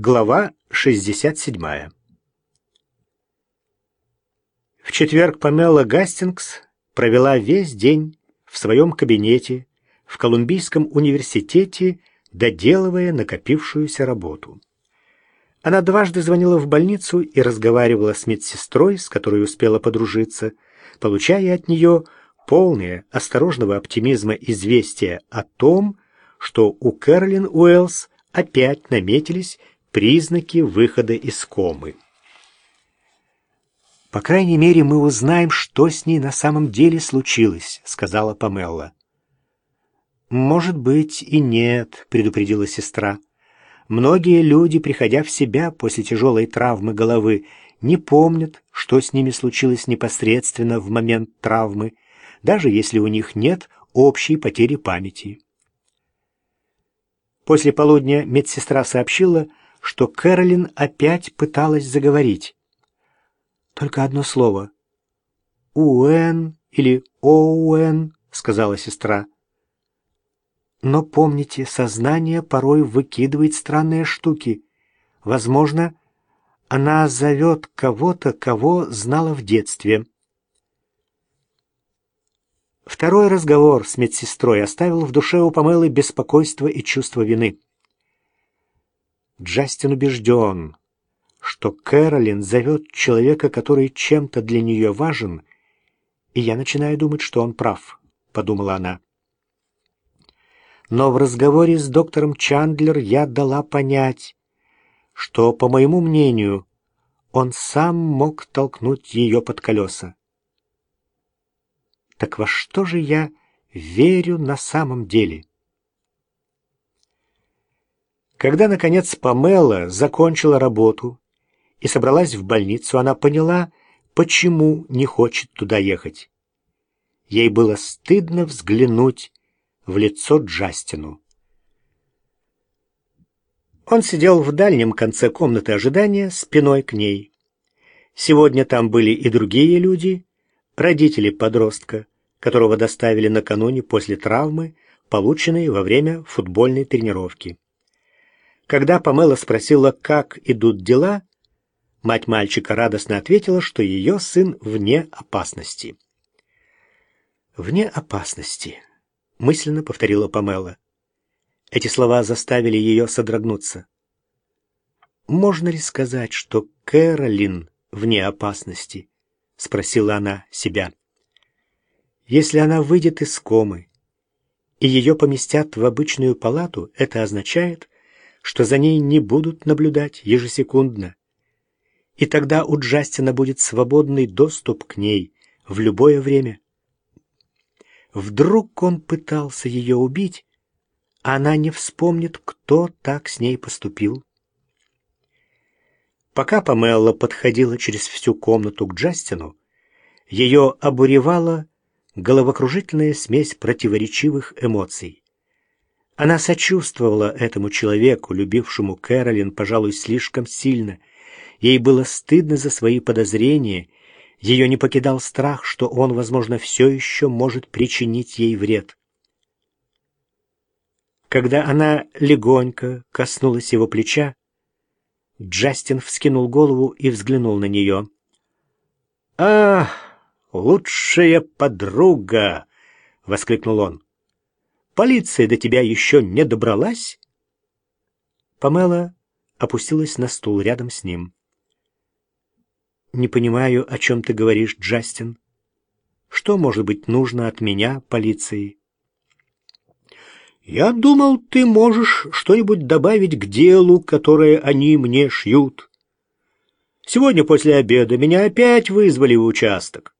Глава 67. В четверг Памела Гастингс провела весь день в своем кабинете в Колумбийском университете, доделывая накопившуюся работу. Она дважды звонила в больницу и разговаривала с медсестрой, с которой успела подружиться, получая от нее полное осторожного оптимизма известие о том, что у Кэролин Уэллс опять наметились признаки выхода из комы. «По крайней мере, мы узнаем, что с ней на самом деле случилось», — сказала Памелла. «Может быть и нет», — предупредила сестра. «Многие люди, приходя в себя после тяжелой травмы головы, не помнят, что с ними случилось непосредственно в момент травмы, даже если у них нет общей потери памяти». После полудня медсестра сообщила, что Кэролин опять пыталась заговорить. Только одно слово. «Уэн» или «Оуэн», — сказала сестра. Но помните, сознание порой выкидывает странные штуки. Возможно, она зовет кого-то, кого знала в детстве. Второй разговор с медсестрой оставил в душе у Памелы беспокойство и чувство вины. Джастин убежден, что Кэролин зовет человека, который чем-то для нее важен, и я начинаю думать, что он прав, — подумала она. Но в разговоре с доктором Чандлер я дала понять, что, по моему мнению, он сам мог толкнуть ее под колеса. Так во что же я верю на самом деле? Когда, наконец, Памела закончила работу и собралась в больницу, она поняла, почему не хочет туда ехать. Ей было стыдно взглянуть в лицо Джастину. Он сидел в дальнем конце комнаты ожидания, спиной к ней. Сегодня там были и другие люди, родители подростка, которого доставили накануне после травмы, полученной во время футбольной тренировки. Когда Памела спросила, как идут дела, мать мальчика радостно ответила, что ее сын вне опасности. «Вне опасности», — мысленно повторила Памела. Эти слова заставили ее содрогнуться. «Можно ли сказать, что Кэролин вне опасности?» — спросила она себя. «Если она выйдет из комы и ее поместят в обычную палату, это означает, что за ней не будут наблюдать ежесекундно. И тогда у Джастина будет свободный доступ к ней в любое время. Вдруг он пытался ее убить, а она не вспомнит, кто так с ней поступил. Пока Памелла подходила через всю комнату к Джастину, ее обуревала головокружительная смесь противоречивых эмоций. Она сочувствовала этому человеку, любившему Кэролин, пожалуй, слишком сильно. Ей было стыдно за свои подозрения. Ее не покидал страх, что он, возможно, все еще может причинить ей вред. Когда она легонько коснулась его плеча, Джастин вскинул голову и взглянул на нее. «Ах, лучшая подруга!» — воскликнул он. Полиция до тебя еще не добралась?» Памела опустилась на стул рядом с ним. «Не понимаю, о чем ты говоришь, Джастин. Что может быть нужно от меня, полиции?» «Я думал, ты можешь что-нибудь добавить к делу, которое они мне шьют. Сегодня после обеда меня опять вызвали в участок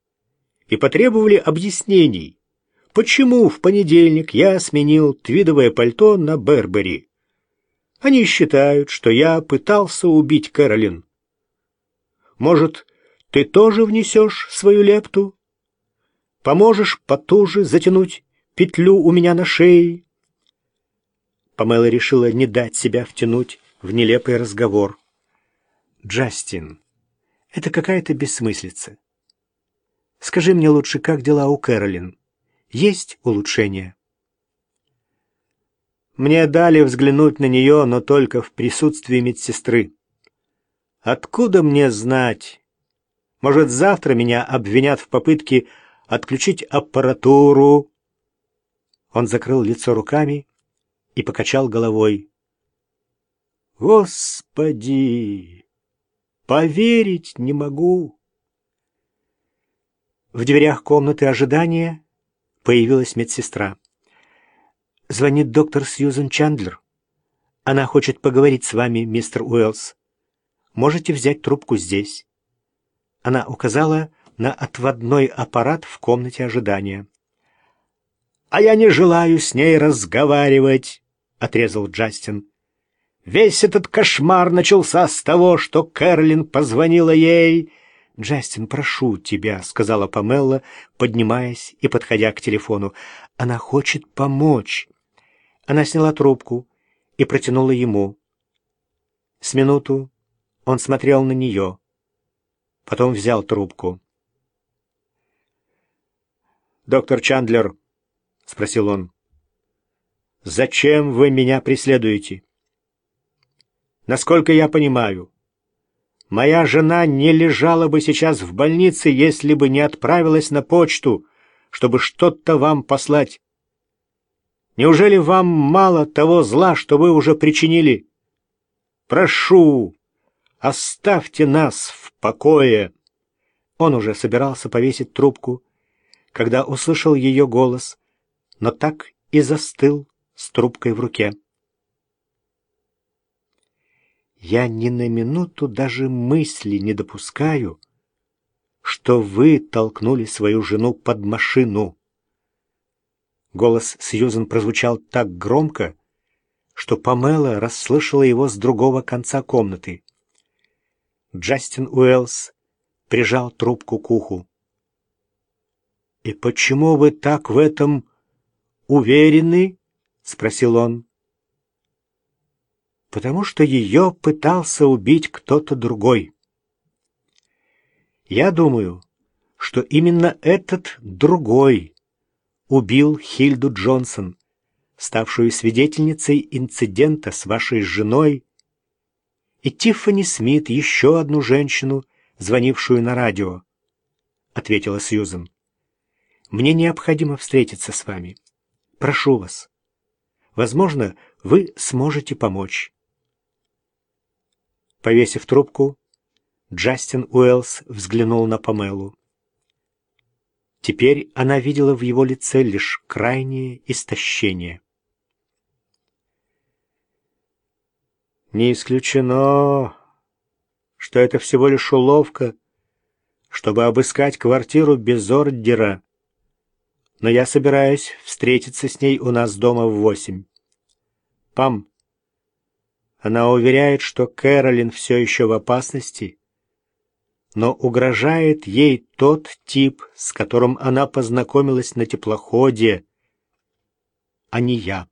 и потребовали объяснений почему в понедельник я сменил твидовое пальто на Бербери. Они считают, что я пытался убить Кэролин. Может, ты тоже внесешь свою лепту? Поможешь потуже затянуть петлю у меня на шее?» Памела решила не дать себя втянуть в нелепый разговор. «Джастин, это какая-то бессмыслица. Скажи мне лучше, как дела у Кэролин?» Есть улучшения. Мне дали взглянуть на нее, но только в присутствии медсестры. Откуда мне знать? Может, завтра меня обвинят в попытке отключить аппаратуру?» Он закрыл лицо руками и покачал головой. «Господи! Поверить не могу!» В дверях комнаты ожидания появилась медсестра. «Звонит доктор Сьюзен Чандлер. Она хочет поговорить с вами, мистер Уэллс. Можете взять трубку здесь». Она указала на отводной аппарат в комнате ожидания. «А я не желаю с ней разговаривать», — отрезал Джастин. «Весь этот кошмар начался с того, что Кэролин позвонила ей». «Джастин, прошу тебя», — сказала Памелла, поднимаясь и подходя к телефону. «Она хочет помочь». Она сняла трубку и протянула ему. С минуту он смотрел на нее. Потом взял трубку. «Доктор Чандлер», — спросил он, — «зачем вы меня преследуете?» «Насколько я понимаю, моя жена не лежала бы сейчас в больнице, если бы не отправилась на почту, чтобы что-то вам послать. Неужели вам мало того зла, что вы уже причинили? Прошу, оставьте нас в покое!» Он уже собирался повесить трубку, когда услышал ее голос, но так и застыл с трубкой в руке. «Я ни на минуту даже мысли не допускаю, что вы толкнули свою жену под машину». Голос Сьюзен прозвучал так громко, что Памела расслышала его с другого конца комнаты. Джастин Уэллс прижал трубку к уху. «И почему вы так в этом уверены?» — спросил он. «Потому что ее пытался убить кто-то другой. Я думаю, что именно этот другой убил Хильду Джонсон, ставшую свидетельницей инцидента с вашей женой, и Тиффани Смит, еще одну женщину, звонившую на радио», — ответила Сьюзен. Мне необходимо встретиться с вами. Прошу вас. Возможно, вы сможете помочь. Повесив трубку, Джастин Уэллс взглянул на Памелу. Теперь она видела в его лице лишь крайнее истощение. «Не исключено, что это всего лишь уловка, чтобы обыскать квартиру без ордера», но я собираюсь встретиться с ней у нас дома в восемь. Пам, она уверяет, что Кэролин все еще в опасности, но угрожает ей тот тип, с которым она познакомилась на теплоходе, а не я.